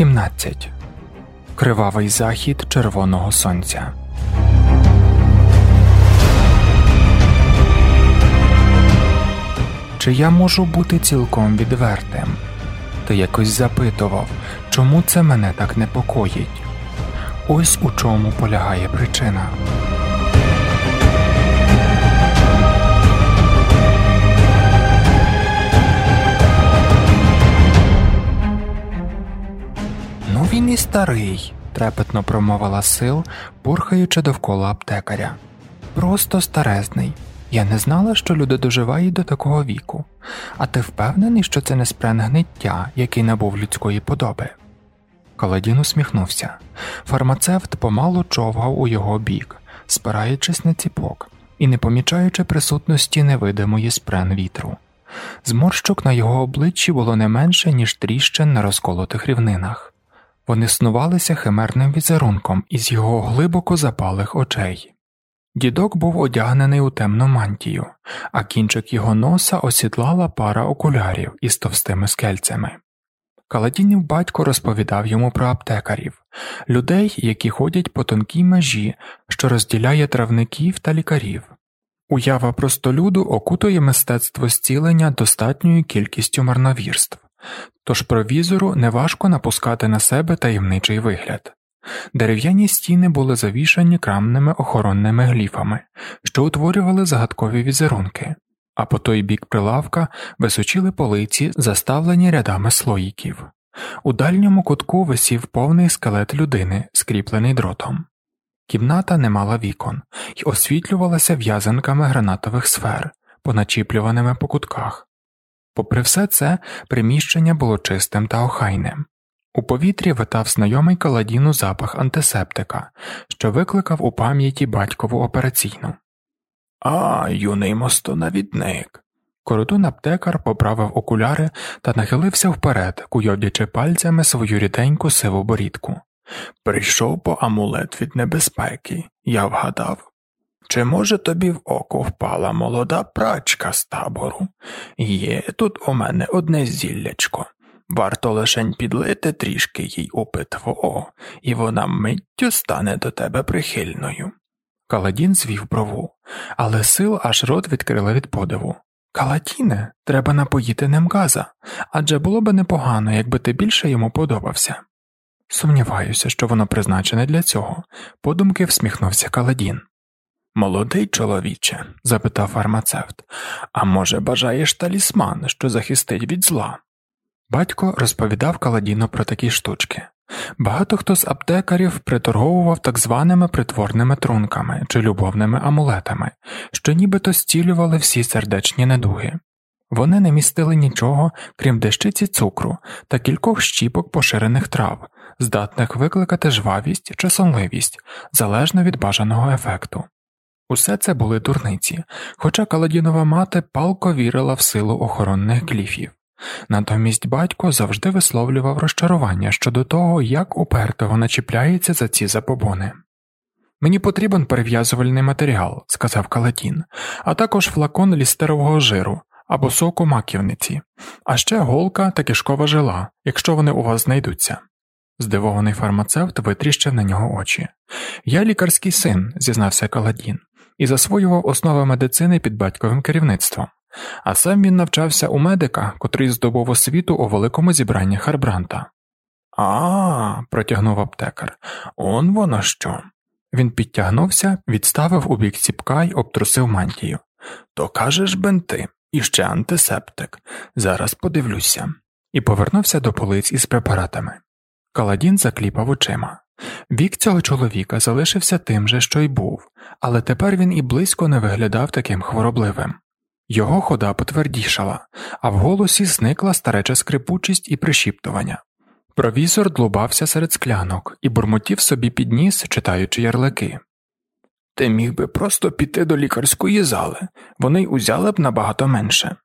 17. Кривавий захід червоного сонця. Чи я можу бути цілком відвертим? Ти якось запитував, чому це мене так непокоїть? Ось у чому полягає причина. Він і старий, трепетно промовила сил, бурхаючи довкола аптекаря. Просто старезний. Я не знала, що люди доживають до такого віку, а ти впевнений, що це не спрен гниття, який набув людської подоби. Каладін усміхнувся. Фармацевт помалу човгав у його бік, спираючись на ціпок і не помічаючи присутності невидимої спрен вітру. Зморщок на його обличчі було не менше, ніж тріщин на розколотих рівнинах. Вони снувалися химерним візерунком із його глибоко запалих очей. Дідок був одягнений у темну мантію, а кінчик його носа осідлала пара окулярів із товстими скельцями. Каладінів батько розповідав йому про аптекарів, людей, які ходять по тонкій межі, що розділяє травників та лікарів. Уява простолюду окутує мистецтво зцілення достатньою кількістю марновірств, тож провізору неважко напускати на себе таємничий вигляд. Дерев'яні стіни були завішані крамними охоронними гліфами, що утворювали загадкові візерунки, а по той бік прилавка височили полиці, заставлені рядами слоїків. У дальньому кутку висів повний скелет людини, скріплений дротом. Кімната не мала вікон і освітлювалася в'язанками гранатових сфер, поначіплюваними по кутках. Попри все це, приміщення було чистим та охайним. У повітрі витав знайомий каладіну запах антисептика, що викликав у пам'яті батькову операційну. А, юний мостонавідник. Коротун аптекар поправив окуляри та нахилився вперед, куйовдячи пальцями свою ріденьку сиву борідку. Прийшов по амулет від небезпеки, я вгадав. Чи, може, тобі в око впала молода прачка з табору? Є тут у мене одне зіллячко. Варто лишень підлити трішки їй у питво, і вона миттю стане до тебе прихильною. Каладін звів брову, але сил аж рот відкрила від подиву. Каладіне, треба напоїти ним адже було би непогано, якби ти більше йому подобався. Сумніваюся, що воно призначене для цього, подумки всміхнувся Каладін. Молодий чоловіче, запитав фармацевт, а може, бажаєш талісман, що захистить від зла? Батько розповідав Каладіну про такі штучки. Багато хто з аптекарів приторговував так званими притворними трунками чи любовними амулетами, що нібито зцілювали всі сердечні недуги. Вони не містили нічого, крім дещиці цукру та кількох щіпок поширених трав, здатних викликати жвавість чи сонливість залежно від бажаного ефекту. Усе це були дурниці, хоча Каладінова мати палко вірила в силу охоронних кліфів. Натомість батько завжди висловлював розчарування щодо того, як уперто вона чіпляється за ці забобони. Мені потрібен перев'язувальний матеріал, сказав Калатін, а також флакон лістерового жиру або соку маківниці, а ще голка та кишкова жила, якщо вони у вас знайдуться. Здивований фармацевт витріщив на нього очі. Я лікарський син, зізнався Каладін, і засвоював основи медицини під батьковим керівництвом а сам він навчався у медика, котрий здобув освіту у великому зібранні Харбранта. А, протягнув аптекар, он воно що. Він підтягнувся, відставив у бік ціпка й обтрусив мантію. То кажеш бенти, і ще антисептик. Зараз подивлюся. І повернувся до полиць із препаратами. Каладін закліпав очима. Вік цього чоловіка залишився тим же, що й був, але тепер він і близько не виглядав таким хворобливим. Його хода потвердішала, а в голосі зникла стареча скрипучість і пришіптування. Провізор длубався серед склянок і бурмотів собі підніс, читаючи ярлики. Ти міг би просто піти до лікарської зали, вони й узяли б набагато менше.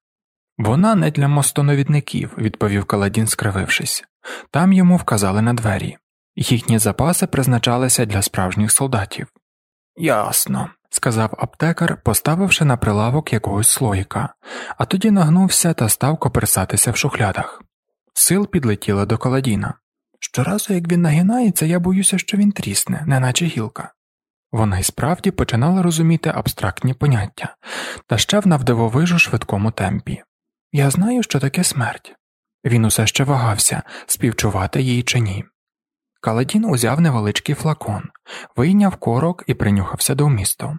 Вона не для мостоновідників, відповів Каладін, скривившись. Там йому вказали на двері. Їхні запаси призначалися для справжніх солдатів. Ясно, сказав аптекар, поставивши на прилавок якогось слоїка, а тоді нагнувся та став коперсатися в шухлядах. Сил підлетіла до Каладіна. Щоразу, як він нагинається, я боюся, що він трісне, неначе гілка. Вона й справді починала розуміти абстрактні поняття, та ще в навдивовижу швидкому темпі. Я знаю, що таке смерть. Він усе ще вагався, співчувати їй чи ні. Каладін узяв невеличкий флакон, вийняв корок і принюхався до вмісту.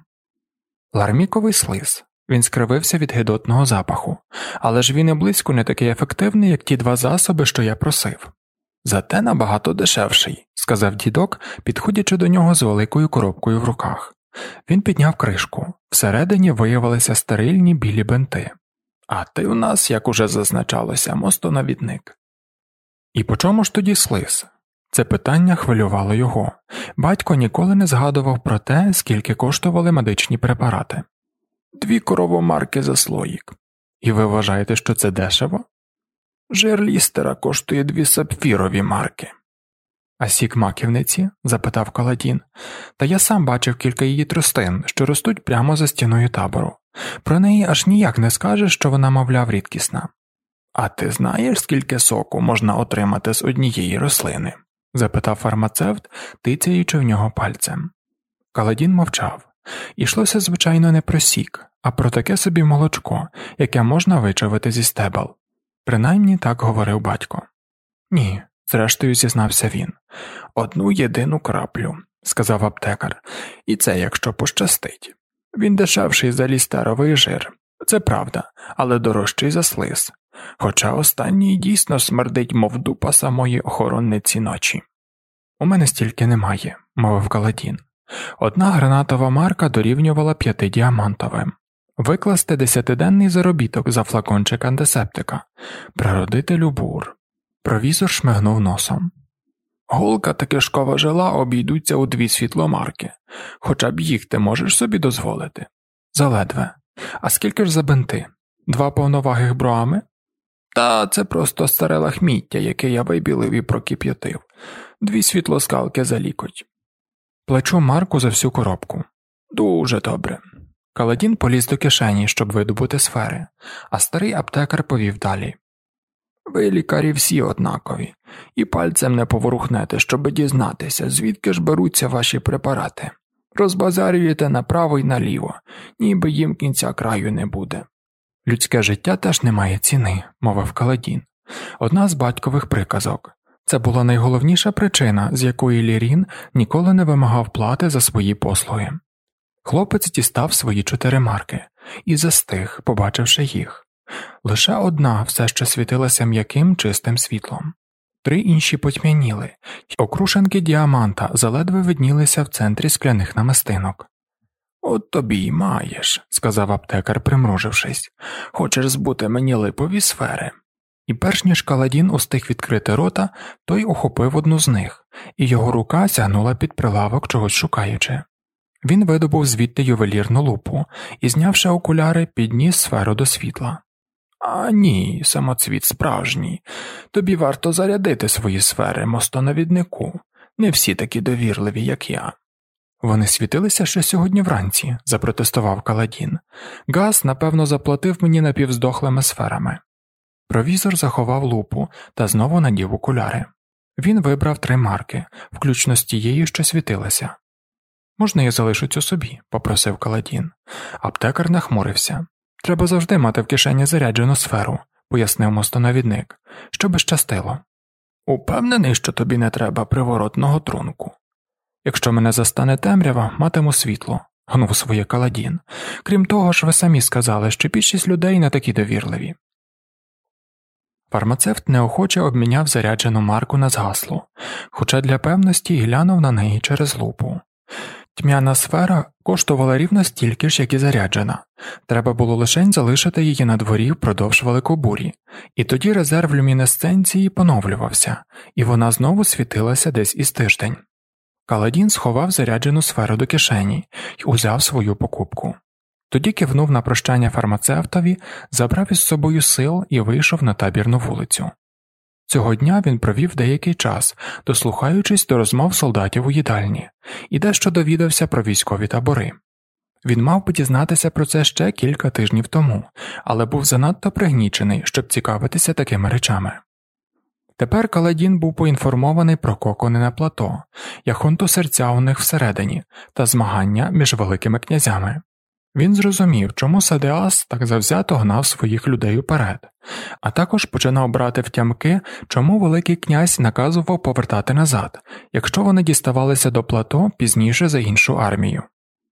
Ларміковий слиз. Він скривився від гидотного запаху, але ж він і близько не такий ефективний, як ті два засоби, що я просив. Зате набагато дешевший, сказав дідок, підходячи до нього з великою коробкою в руках. Він підняв кришку, всередині виявилися стерильні білі бенти. А ти у нас, як уже зазначалося, мостонавідник. І по чому ж тоді слиз? Це питання хвилювало його. Батько ніколи не згадував про те, скільки коштували медичні препарати. Дві коровомарки за слоїк. І ви вважаєте, що це дешево? Жир лістера коштує дві сапфірові марки. А сік маківниці? запитав Каладін, та я сам бачив кілька її тростин, що ростуть прямо за стіною табору. Про неї аж ніяк не скажеш, що вона, мовляв, рідкісна. А ти знаєш, скільки соку можна отримати з однієї рослини? Запитав фармацевт, тицяючи в нього пальцем. Каладін мовчав. Ішлося, звичайно, не про сік, а про таке собі молочко, яке можна вичавити зі стебел. Принаймні так говорив батько. Ні, зрештою зізнався він. Одну єдину краплю, сказав аптекар, і це якщо пощастить. Він дешевший за лістеровий жир, це правда, але дорожчий за слиз. Хоча останній дійсно смердить, мов дупа самої охоронниці ночі. У мене стільки немає, мовив Каладін. Одна гранатова марка дорівнювала п'яти діамантовим. Викласти десятиденний заробіток за флакончик антисептика, природителю бур. Провізор шмигнув носом. Голка та кишкова жила обійдуться у дві світломарки, хоча б їх ти можеш собі дозволити. Заледве. А скільки ж за бенти? Два повновагих броами? Та це просто старе лахміття, яке я вибілив і прокип'ятив, дві світлоскалки за лікоть. Плечу Марку за всю коробку. Дуже добре. Каладін поліз до кишені, щоб видобути сфери, а старий аптекар повів далі. Ви лікарі всі однакові, і пальцем не поворухнете, щоб дізнатися, звідки ж беруться ваші препарати. Розбазарюєте направо й наліво, ніби їм кінця краю не буде. Людське життя теж не має ціни, мовив Каладін. Одна з батькових приказок. Це була найголовніша причина, з якої Лірін ніколи не вимагав плати за свої послуги. Хлопець дістав свої чотири марки і застиг, побачивши їх. Лише одна все ще світилася м'яким чистим світлом, три інші потьмяніли, й окрушенки діаманта заледве виднілися в центрі скляних намистинок. От тобі й маєш, сказав аптекар, примружившись, хочеш збути мені липові сфери. І перш ніж Каладін устиг відкрити рота, той охопив одну з них, і його рука сягнула під прилавок чогось шукаючи. Він видобув звідти ювелірну лупу і, знявши окуляри, підніс сферу до світла. А ні, самоцвіт справжній. Тобі варто зарядити свої сфери, мостоновіднику. Не всі такі довірливі, як я. Вони світилися ще сьогодні вранці, запротестував Каладін. Газ, напевно, заплатив мені напівздохлими сферами. Провізор заховав лупу та знову надів окуляри. Він вибрав три марки, включно з тією, що світилася. Можна я залишу цю собі, попросив Каладін. Аптекар нахмурився. Треба завжди мати в кишені заряджену сферу, пояснив мостоновідник, щоби щастило. Упевнений, що тобі не треба приворотного трунку. Якщо мене застане темрява, матиму світло, гнув своє Каладін. Крім того ж, ви самі сказали, що більшість людей не такі довірливі. Фармацевт неохоче обміняв заряджену марку на згаслу, хоча для певності глянув на неї через лупу. Тьмяна сфера коштувала рівно стільки ж, як і заряджена, треба було лише залишити її на дворі впродовж великобурі, і тоді резерв люмінесценції поновлювався, і вона знову світилася десь із тиждень. Каладін сховав заряджену сферу до кишені і узяв свою покупку. Тоді кивнув на прощання фармацевтові, забрав із собою сил і вийшов на табірну вулицю. Цього дня він провів деякий час, дослухаючись до розмов солдатів у їдальні, і дещо довідався про військові табори. Він мав би дізнатися про це ще кілька тижнів тому, але був занадто пригнічений, щоб цікавитися такими речами. Тепер Каладін був поінформований про кокони на плато, яхонту серця у них всередині та змагання між великими князями. Він зрозумів, чому Садеас так завзято гнав своїх людей уперед, а також починав брати втямки, чому Великий князь наказував повертати назад, якщо вони діставалися до плато пізніше за іншу армію.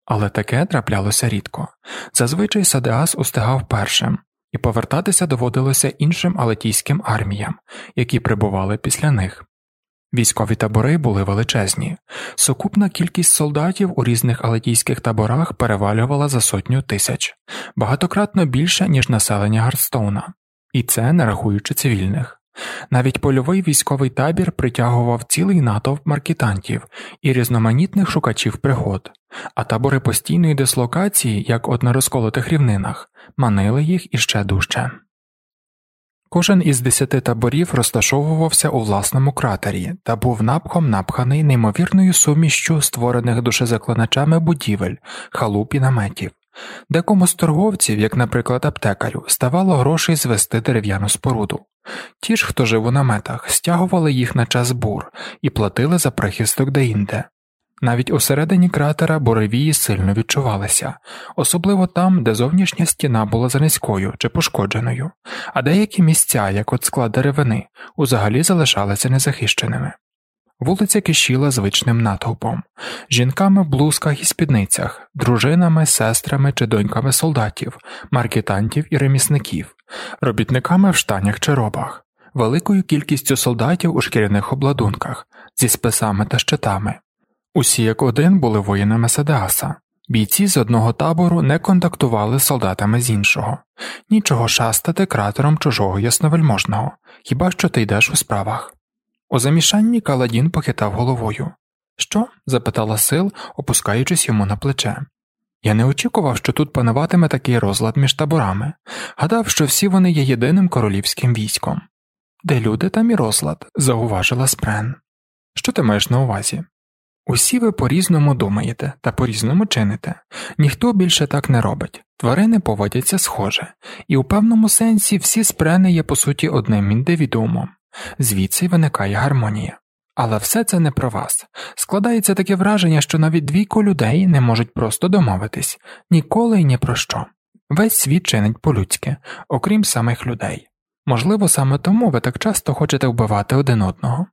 Але таке траплялося рідко зазвичай Садеас устигав першим, і повертатися доводилося іншим алетійським арміям, які прибували після них. Військові табори були величезні, сукупна кількість солдатів у різних алетійських таборах перевалювала за сотню тисяч, багатократно більше, ніж населення Гарстоуна, і це не рахуючи цивільних. Навіть польовий військовий табір притягував цілий натовп маркетантів і різноманітних шукачів пригод, а табори постійної дислокації, як от на розколотих рівнинах, манили їх іще дужче. Кожен із десяти таборів розташовувався у власному кратері та був напхом напханий неймовірною сумішчю створених душезаклиначами будівель, халуп і наметів. Декому з торговців, як, наприклад, аптекарю, ставало грошей звести дерев'яну споруду. Ті ж, хто жив у наметах, стягували їх на час бур і платили за прихисток деінде. Навіть усередині кратера буревії сильно відчувалися, особливо там, де зовнішня стіна була занизькою чи пошкодженою, а деякі місця, як от склад деревини, узагалі залишалися незахищеними. Вулиця кишіла звичним натовпом, жінками в блузках і спідницях, дружинами, сестрами чи доньками солдатів, маркетантів і ремісників, робітниками в штанях чи робах, великою кількістю солдатів у шкіряних обладунках, зі списами та щитами. Усі як один були воїнами Седеаса. Бійці з одного табору не контактували з солдатами з іншого, нічого шастати кратером чужого ясновельможного, хіба що ти йдеш у справах. У замішанні Каладін похитав головою. Що? запитала сил, опускаючись йому на плече. Я не очікував, що тут пануватиме такий розлад між таборами, гадав, що всі вони є єдиним королівським військом. Де люди, там і розлад, зауважила Спрен. Що ти маєш на увазі? Усі ви по різному думаєте та по різному чините, ніхто більше так не робить, тварини поводяться схоже, і у певному сенсі всі спрени є по суті одним індивідуумом, звідси виникає гармонія. Але все це не про вас. Складається таке враження, що навіть двійко людей не можуть просто домовитись ніколи і ні про що. Весь світ чинить по-людськи, окрім самих людей. Можливо, саме тому ви так часто хочете вбивати один одного.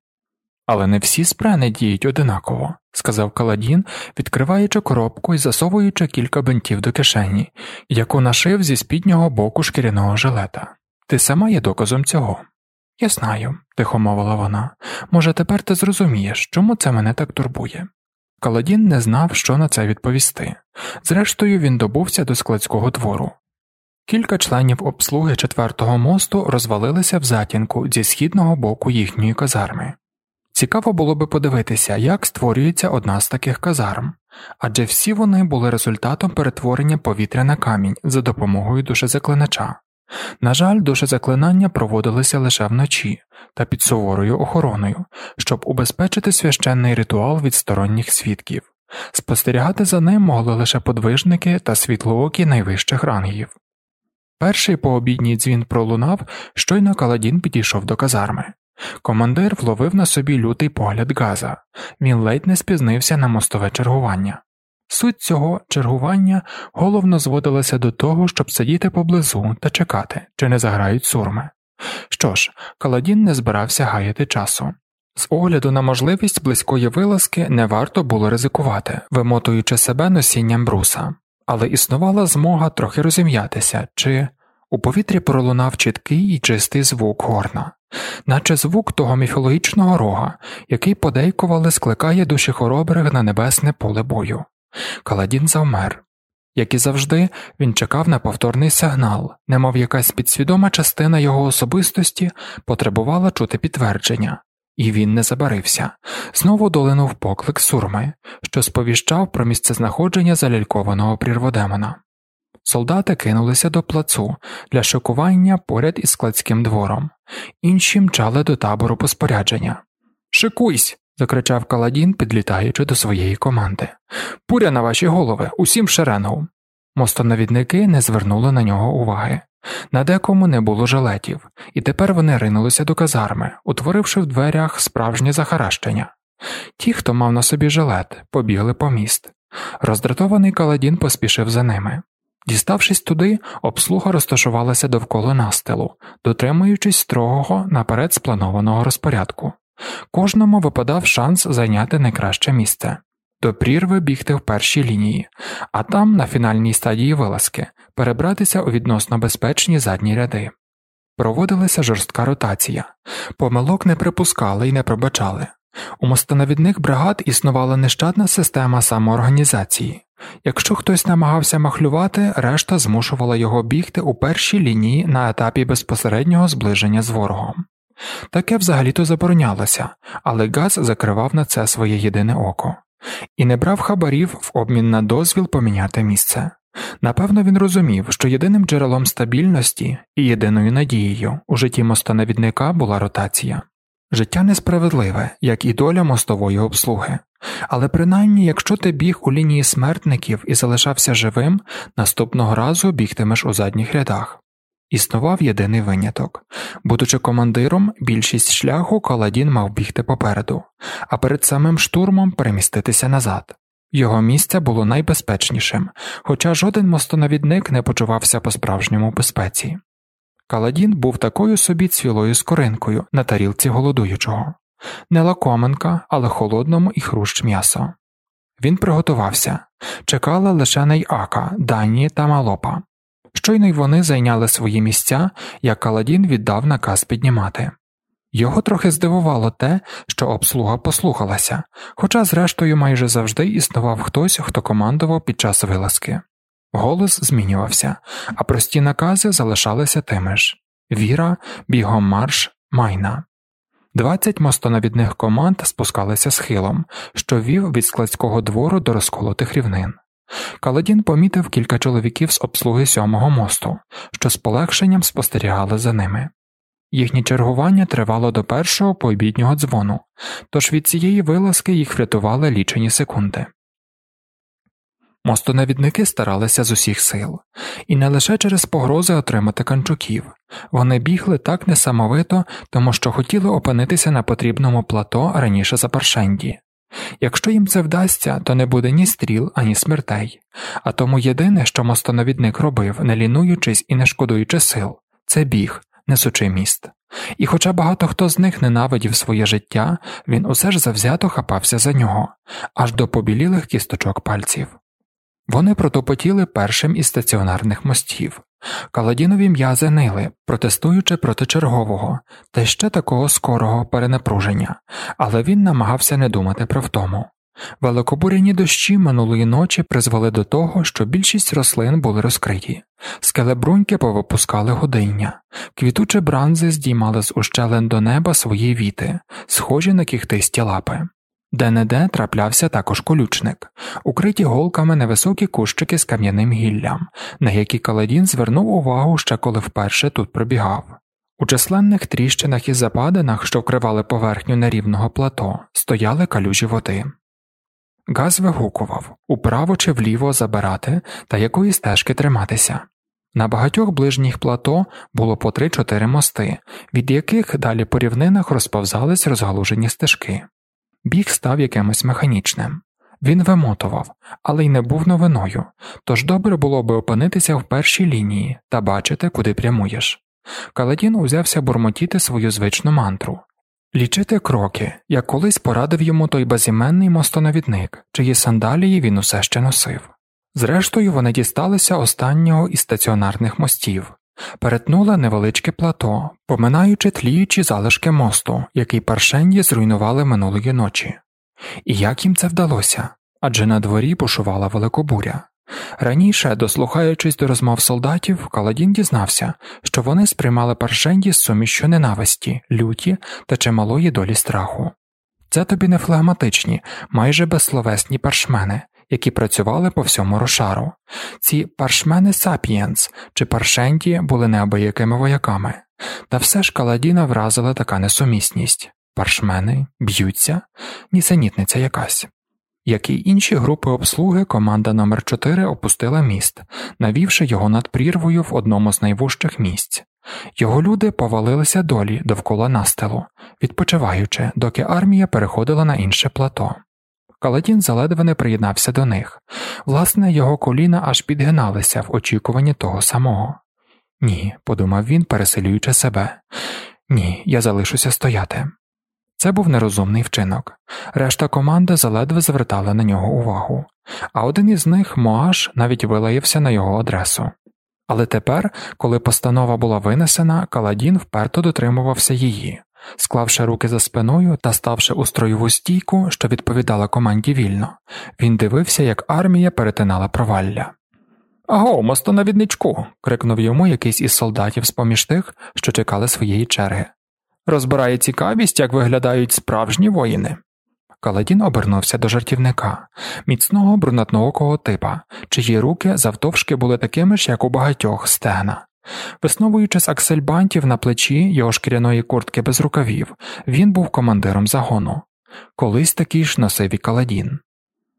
Але не всі спрени діють одинаково, сказав Каладін, відкриваючи коробку і засовуючи кілька бинтів до кишені, яку нашив зі спіднього боку шкіряного жилета. Ти сама є доказом цього. Я знаю, тихо мовила вона. Може, тепер ти зрозумієш, чому це мене так турбує. Каладін не знав, що на це відповісти. Зрештою, він добувся до складського двору. Кілька членів обслуги четвертого мосту розвалилися в затінку зі східного боку їхньої казарми. Цікаво було би подивитися, як створюється одна з таких казарм, адже всі вони були результатом перетворення повітря на камінь за допомогою душезаклинача. На жаль, душезаклинання проводилися лише вночі та під суворою охороною, щоб убезпечити священний ритуал від сторонніх свідків. Спостерігати за ним могли лише подвижники та світлоокі найвищих рангів. Перший пообідній дзвін пролунав, щойно Каладін підійшов до казарми. Командир вловив на собі лютий погляд Газа, він ледь не спізнився на мостове чергування. Суть цього чергування головно зводилася до того, щоб сидіти поблизу та чекати, чи не заграють сурми. Що ж, Каладін не збирався гаяти часу. З огляду на можливість близької вилазки не варто було ризикувати, вимотуючи себе носінням бруса, але існувала змога трохи розім'ятися, чи у повітрі пролунав чіткий і чистий звук горна наче звук того міфологічного рога, який подейкували скликає душі хоробрих на небесне поле бою. Каладін завмер. Як і завжди, він чекав на повторний сигнал, немов якась підсвідома частина його особистості потребувала чути підтвердження, і він не забарився, знову долинув поклик сурми, що сповіщав про місцезнаходження залялькованого прірводемона. Солдати кинулися до плацу для шокування поряд із складським двором, інші мчали до табору по спорядження. Шикуйсь. закричав Каладін, підлітаючи до своєї команди. Пуря на ваші голови, усім шеренгу. Мостоновідники не звернули на нього уваги. На декому не було жилетів, і тепер вони ринулися до казарми, утворивши в дверях справжнє захаращення. Ті, хто мав на собі жилет, побігли по міст. Роздратований Каладін поспішив за ними. Діставшись туди, обслуга розташувалася довкола настилу, дотримуючись строгого наперед спланованого розпорядку. Кожному випадав шанс зайняти найкраще місце, до прірви бігти в першій лінії, а там, на фінальній стадії вилазки, перебратися у відносно безпечні задні ряди. Проводилася жорстка ротація, помилок не припускали і не пробачали. У мостановідних бригад існувала нещадна система самоорганізації. Якщо хтось намагався махлювати, решта змушувала його бігти у першій лінії на етапі безпосереднього зближення з ворогом. Таке взагалі-то заборонялося, але Газ закривав на це своє єдине око і не брав хабарів в обмін на дозвіл поміняти місце. Напевно, він розумів, що єдиним джерелом стабільності і єдиною надією у житті мостановідника була ротація. Життя несправедливе, як і доля мостової обслуги, але принаймні, якщо ти біг у лінії смертників і залишався живим, наступного разу бігтимеш у задніх рядах. Існував єдиний виняток будучи командиром, більшість шляху Каладін мав бігти попереду, а перед самим штурмом переміститися назад. Його місце було найбезпечнішим, хоча жоден мостоновідник не почувався по справжньому безпеці. Каладін був такою собі цвілою скоринкою на тарілці голодуючого, не лакоменка, але холодному і хрущ м'ясо. Він приготувався, чекала лише Найака, Дані та Малопа. Щойно й вони зайняли свої місця, як Каладін віддав наказ піднімати. Його трохи здивувало те, що обслуга послухалася, хоча, зрештою, майже завжди існував хтось, хто командував під час вилазки. Голос змінювався, а прості накази залишалися тими ж віра, бігом марш, майна. Двадцять мостоновідних команд спускалися схилом, що вів від складського двору до розколотих рівнин. Каладін помітив кілька чоловіків з обслуги сьомого мосту, що з полегшенням спостерігали за ними. Їхнє чергування тривало до першого пообіднього дзвону, тож від цієї вилазки їх врятували лічені секунди. Мостонавідники старалися з усіх сил, і не лише через погрози отримати канчуків, вони бігли так несамовито, тому що хотіли опинитися на потрібному плато раніше за Паршенді. Якщо їм це вдасться, то не буде ні стріл, ані смертей, а тому єдине, що мостоновідник робив, не лінуючись і не шкодуючи сил, це біг, несучи міст. І хоча багато хто з них ненавидів своє життя, він усе ж завзято хапався за нього, аж до побілілих кісточок пальців. Вони протопотіли першим із стаціонарних мостів. Каладінові м'язи нили, протестуючи проти чергового, та ще такого скорого перенапруження, але він намагався не думати про втому. Великобуряні дощі минулої ночі призвели до того, що більшість рослин були розкриті, скелебруньки повипускали годиння, квітучі бранзи здіймали з ущелин до неба свої віти, схожі на кіхтисті лапи. Де неде траплявся також колючник, укриті голками невисокі кущики з кам'яним гіллям, на які Каладін звернув увагу ще коли вперше тут пробігав. У численних тріщинах і западинах, що вкривали поверхню нерівного плато, стояли калюжі води. Газ вигукував управо чи вліво забирати та якої стежки триматися. На багатьох ближніх плато було по три-чотири мости, від яких далі по рівнинах розповзались розгалужені стежки. Біг став якимось механічним. Він вимотував, але й не був новиною, тож добре було би опинитися в першій лінії та бачити, куди прямуєш. Каладін узявся бурмотіти свою звичну мантру, лічити кроки, як колись порадив йому той безіменний мостоновідник, чиї сандалії він усе ще носив. Зрештою, вони дісталися останнього із стаціонарних мостів, перетнула невеличке плато, поминаючи тліючі залишки мосту, який паршенді зруйнували минулої ночі. І як їм це вдалося? Адже на дворі бушувала великобуря. Раніше, дослухаючись до розмов солдатів, Каладін дізнався, що вони сприймали паршенді з сумішчю ненависті, люті та чималої долі страху. Це тобі не флегматичні, майже безсловесні паршмени, які працювали по всьому рошару. Ці паршмени сапієнс чи паршенті були неабиякими вояками, та все ж Каладіна вразила така несумісність паршмени б'ються, нісенітниця якась. Як і інші групи обслуги, команда номер 4 опустила міст, навівши його над прірвою в одному з найвужчих місць. Його люди повалилися долі довкола настилу, відпочиваючи, доки армія переходила на інше плато. Каладін заледве не приєднався до них, власне, його коліна аж підгиналися в очікуванні того самого. Ні, подумав він, переселюючи себе. Ні, я залишуся стояти. Це був нерозумний вчинок. Решта команди заледве звертала на нього увагу, а один із них, Моаш, навіть вилаївся на його адресу. Але тепер, коли постанова була винесена, Каладін вперто дотримувався її, склавши руки за спиною та ставши у строєву стійку, що відповідала команді вільно, він дивився, як армія перетинала провалля. Аго, мостонавідничку. крикнув йому якийсь із солдатів з поміж тих, що чекали своєї черги. Розбирає цікавість, як виглядають справжні воїни. Каладін обернувся до жартівника, міцного брунатноокого типа, чиї руки завтовшки були такими ж, як у багатьох стегна. Висновуючи з аксельбантів на плечі його шкіряної куртки без рукавів, він був командиром загону. Колись такий ж носив і Каладін.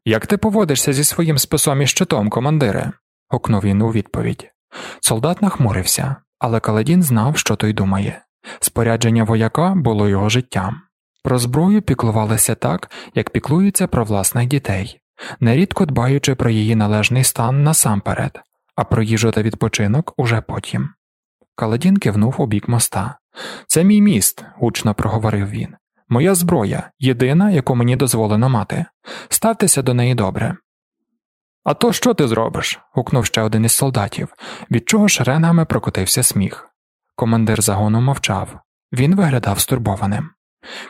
Як ти поводишся зі своїм списом і щитом, командире? гукнув він у відповідь. Солдат нахмурився, але Каладін знав, що той думає. Спорядження вояка було його життям. Про зброю піклувалися так, як піклуються про власних дітей, нерідко дбаючи про її належний стан насамперед, а про їжу та відпочинок уже потім. Каладін кивнув у бік моста. Це мій міст, гучно проговорив він. Моя зброя, єдина, яку мені дозволено мати. Ставтеся до неї добре. А то що ти зробиш? гукнув ще один із солдатів, від чого шеренгами прокотився сміх. Командир загону мовчав, він виглядав стурбованим.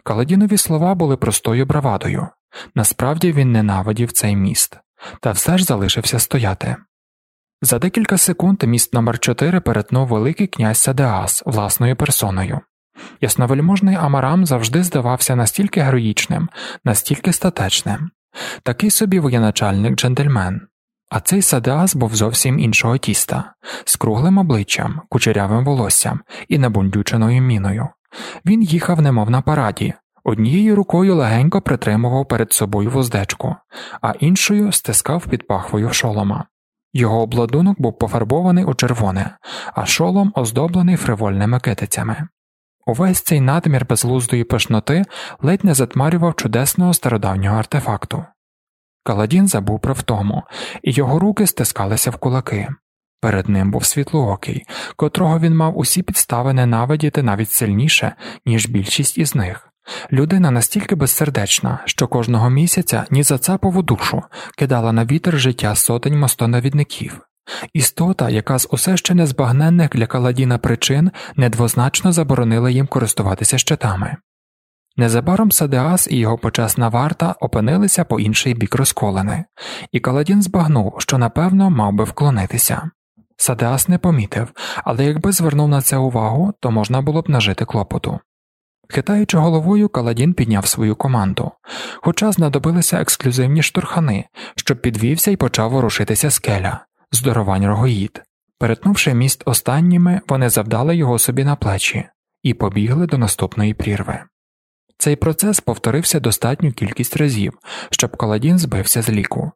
Каладінові слова були простою бравадою насправді він ненавидів цей міст, та все ж залишився стояти. За декілька секунд міст номер 4 перетнув Великий князь Садеас власною персоною. Ясновельможний Амарам завжди здавався настільки героїчним, настільки статечним, такий собі воєначальник джентльмен. А цей Садеас був зовсім іншого тіста, з круглим обличчям, кучерявим волоссям і набундюченою міною. Він їхав, немов на параді, однією рукою легенько притримував перед собою вуздечку, а іншою стискав під пахвою шолома. Його обладунок був пофарбований у червоне, а шолом оздоблений фривольними китицями. Увесь цей надмір безглуздої пишноти ледь не затмарював чудесного стародавнього артефакту. Каладін забув про втому, і його руки стискалися в кулаки. Перед ним був світлоокий, котрого він мав усі підстави ненавидіти навіть сильніше, ніж більшість із них. Людина настільки безсердечна, що кожного місяця ні за цапову душу кидала на вітер життя сотень мостонавідників. Істота, яка з усе ще незбагненних для Каладіна причин недвозначно заборонила їм користуватися щитами. Незабаром Садеас і його почесна варта опинилися по інший бік розколени, і Каладін збагнув, що напевно мав би вклонитися. Садеас не помітив, але якби звернув на це увагу, то можна було б нажити клопоту. Хитаючи головою, Каладін підняв свою команду, хоча знадобилися ексклюзивні штурхани, щоб підвівся і почав ворушитися скеля, здоровань рогоїд. Перетнувши міст останніми, вони завдали його собі на плечі і побігли до наступної прірви. Цей процес повторився достатню кількість разів, щоб Каладін збився з ліку.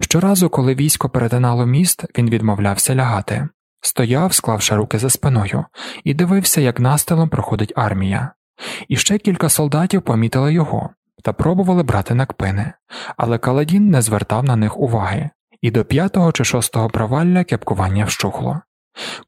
Щоразу, коли військо перетинало міст, він відмовлявся лягати, стояв, склавши руки за спиною, і дивився, як настилом проходить армія. І ще кілька солдатів помітили його та пробували брати на кпини, але Каладін не звертав на них уваги, і до п'ятого чи шостого провалля кепкування вщухло.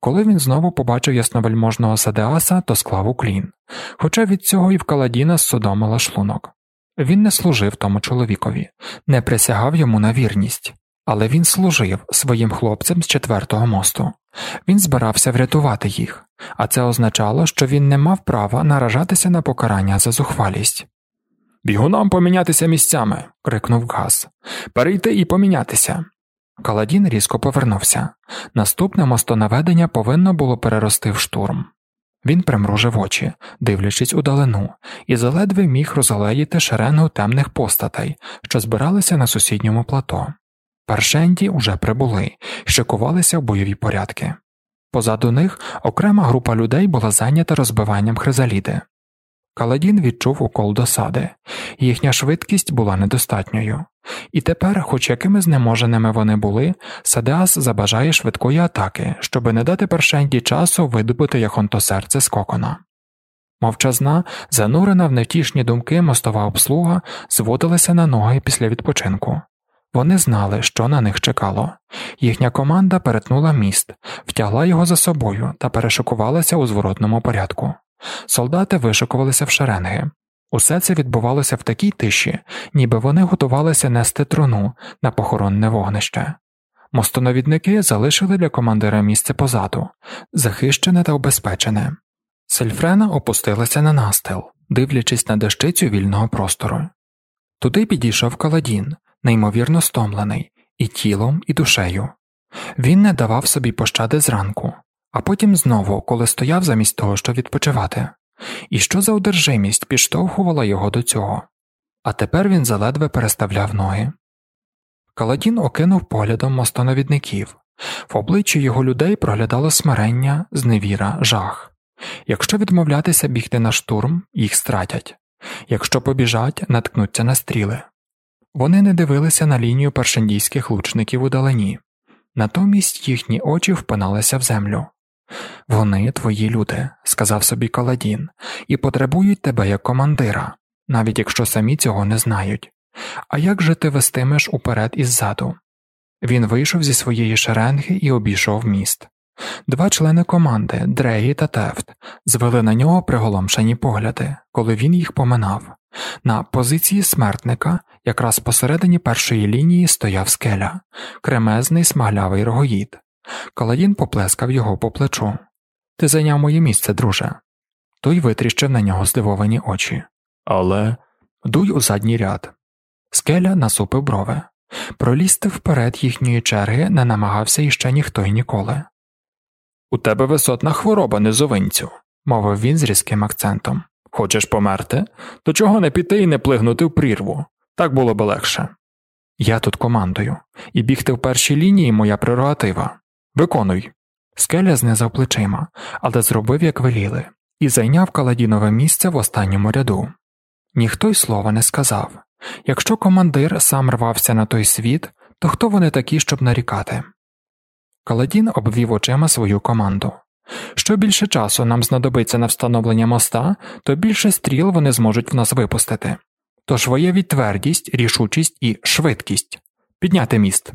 Коли він знову побачив ясновельможного Садеаса, то склав уклін, хоча від цього і в Каладіна судомила шлунок. Він не служив тому чоловікові, не присягав йому на вірність, але він служив своїм хлопцям з четвертого мосту. Він збирався врятувати їх, а це означало, що він не мав права наражатися на покарання за зухвалість. Бігунам помінятися місцями. крикнув Газ. Перейти і помінятися. Каладін різко повернувся. Наступне мостонаведення повинно було перерости в штурм. Він примружив очі, дивлячись удалину, і заледве міг розгледіти шеренгу темних постатей, що збиралися на сусідньому плато. Першенді уже прибули шикувалися в бойові порядки. Позаду них окрема група людей була зайнята розбиванням хризаліди. Каладін відчув укол досади, їхня швидкість була недостатньою, І тепер, хоч якими знеможеними вони були, Садеас забажає швидкої атаки, щоби не дати першенді часу видобути яхонто серце з кокона. Мовчазна, занурена в невтішні думки мостова обслуга зводилася на ноги після відпочинку. Вони знали, що на них чекало. Їхня команда перетнула міст, втягла його за собою та перешикувалася у зворотному порядку. Солдати вишикувалися в шеренги. Усе це відбувалося в такій тиші, ніби вони готувалися нести труну на похоронне вогнище. Мостоновідники залишили для командира місце позаду, захищене та обезпечене. Сельфрена опустилася на настил, дивлячись на дещицю вільного простору. Туди підійшов Каладін, неймовірно стомлений, і тілом, і душею. Він не давав собі пощади зранку, а потім знову, коли стояв замість того, щоб відпочивати, і що за одержимість підштовхувала його до цього. А тепер він заледве переставляв ноги. Каладін окинув поглядом мостоновідників, в обличчі його людей проглядало смирення, зневіра, жах. Якщо відмовлятися бігти на штурм, їх стратять, якщо побіжать, наткнуться на стріли. Вони не дивилися на лінію першендійських лучників у далині, натомість їхні очі впиналися в землю. Вони твої люди, сказав собі Каладін, і потребують тебе як командира, навіть якщо самі цього не знають. А як же ти вестимеш уперед і ззаду? Він вийшов зі своєї шеренги і обійшов міст. Два члени команди, Дрегі та Тефт, звели на нього приголомшені погляди, коли він їх поминав. На позиції смертника, якраз посередині першої лінії, стояв скеля, кремезний смаглявий рогоїд. Каладін поплескав його по плечу. Ти зайняв моє місце, друже. Той витріщив на нього здивовані очі. Але дуй у задній ряд. Скеля насупив брови. Пролізти вперед їхньої черги не намагався іще ніхто й ніколи. У тебе висотна хвороба, низовинцю, мовив він з різким акцентом. Хочеш померти? То чого не піти і не плигнути в прірву? Так було би легше. Я тут командую, і бігти в першій лінії моя прерогатива. Виконуй. Скеля знизав плечима, але зробив, як веліли, і зайняв каладінове місце в останньому ряду. Ніхто й слова не сказав якщо командир сам рвався на той світ, то хто вони такі, щоб нарікати? Каладін обвів очима свою команду. Що більше часу нам знадобиться на встановлення моста, то більше стріл вони зможуть в нас випустити. Тож воєві твердість, рішучість і швидкість підняти міст.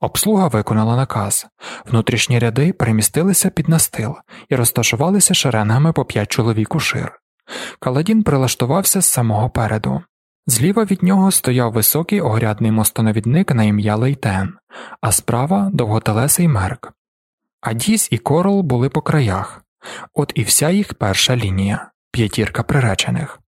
Обслуга виконала наказ, внутрішні ряди перемістилися під настил і розташувалися шеренгами по п'ять чоловік у шир. Каладін прилаштувався з самого переду. Зліва від нього стояв високий огрядний мостоновідник на ім'я Лейтен, а справа довготелесий мерк. Адіс і Корол були по краях, от і вся їх перша лінія п'ятірка приречених.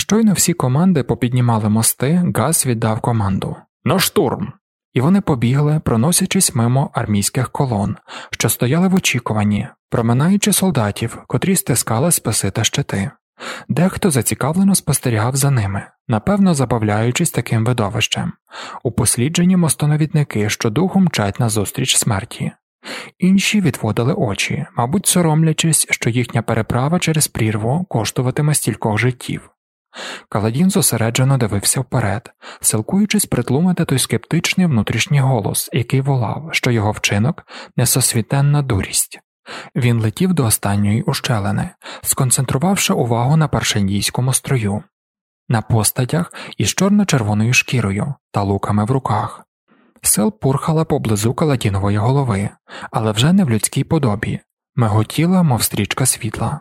Щойно всі команди попіднімали мости, Газ віддав команду На штурм! І вони побігли, проносячись мимо армійських колон, що стояли в очікуванні, проминаючи солдатів, котрі стискали списи та щити. Дехто зацікавлено спостерігав за ними, напевно забавляючись таким видовищем, упосліджені мостоновідники, що духом мчать назустріч смерті. Інші відводили очі, мабуть, соромлячись, що їхня переправа через прірву коштуватиме стількох життів. Каладін зосереджено дивився вперед, силкуючись притлумати той скептичний внутрішній голос, який волав, що його вчинок несосвітенна дурість. Він летів до останньої ущелини, сконцентрувавши увагу на першендійському строю, на постатях із чорно-червоною шкірою та луками в руках. Сел пурхала поблизу каладінової голови, але вже не в людській подобі, миготіла, мов стрічка світла.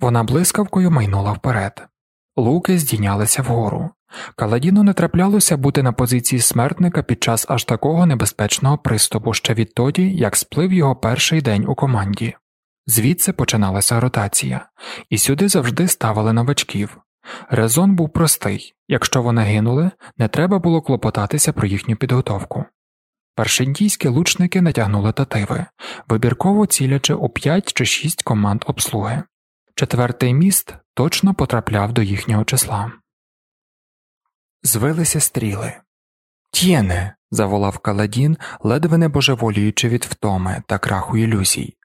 Вона блискавкою майнула вперед. Луки здійнялися вгору. Каладіну не траплялося бути на позиції смертника під час аж такого небезпечного приступу ще відтоді, як сплив його перший день у команді. Звідси починалася ротація, і сюди завжди ставили новачків. Резон був простий якщо вони гинули, не треба було клопотатися про їхню підготовку. Першиндійські лучники натягнули тативи, вибірково цілячи у п'ять чи шість команд обслуги. Четвертий міст точно потрапляв до їхнього числа. Звилися стріли. Т'єне. заволав Каладін, ледве не божеволіючи від втоми та краху ілюзій.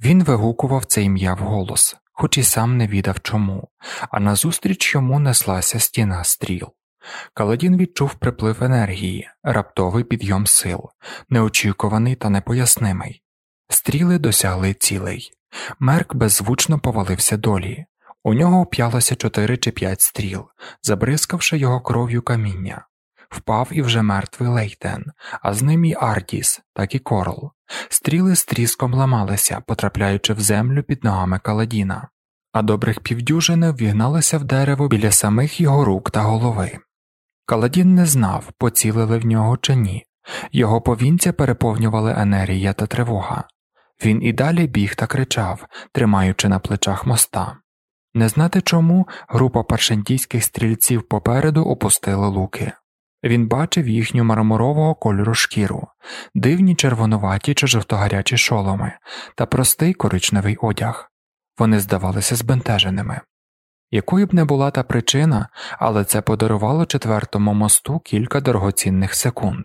Він вигукував це ім'я вголос, хоч і сам не відав чому, а назустріч йому неслася стіна стріл. Каладін відчув приплив енергії, раптовий підйом сил, неочікуваний та непояснимий. Стріли досягли цілей. Мерк беззвучно повалився долі. У нього вп'ялося чотири чи п'ять стріл, забризкавши його кров'ю каміння. Впав і вже мертвий Лейтен, а з ним і Ардіс, так і Корл. Стріли з тріском ламалися, потрапляючи в землю під ногами Каладіна, а добрих півдюжини ввігналися в дерево біля самих його рук та голови. Каладін не знав, поцілили в нього чи ні. Його повінця переповнювали енергія та тривога. Він і далі біг та кричав, тримаючи на плечах моста. Не знати чому група паршентійських стрільців попереду опустили луки. Він бачив їхню мармурового кольору шкіру, дивні червонуваті чи жовтогарячі шоломи та простий коричневий одяг. Вони здавалися збентеженими. Якою б не була та причина, але це подарувало четвертому мосту кілька дорогоцінних секунд.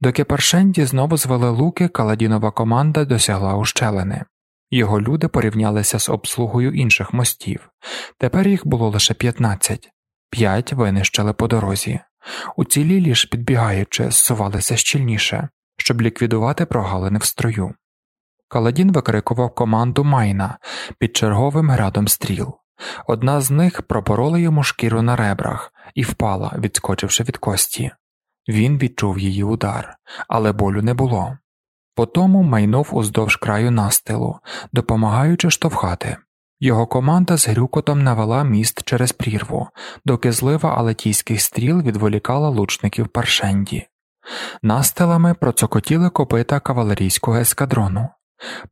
Доки Паршенді знову звели луки, Каладінова команда досягла ущелини. Його люди порівнялися з обслугою інших мостів. Тепер їх було лише 15. п'ять винищили по дорозі. Уцілілі ж, підбігаючи, зсувалися щільніше, щоб ліквідувати прогалини в строю. Каладін викрикував команду майна під черговим градом стріл. Одна з них пропорола йому шкіру на ребрах і впала, відскочивши від кості. Він відчув її удар, але болю не було. Потому майнув уздовж краю настилу, допомагаючи штовхати. Його команда з грюкотом навела міст через прірву, доки злива алетійських стріл відволікала лучників паршенді. Настилами процокотіли копита кавалерійського ескадрону.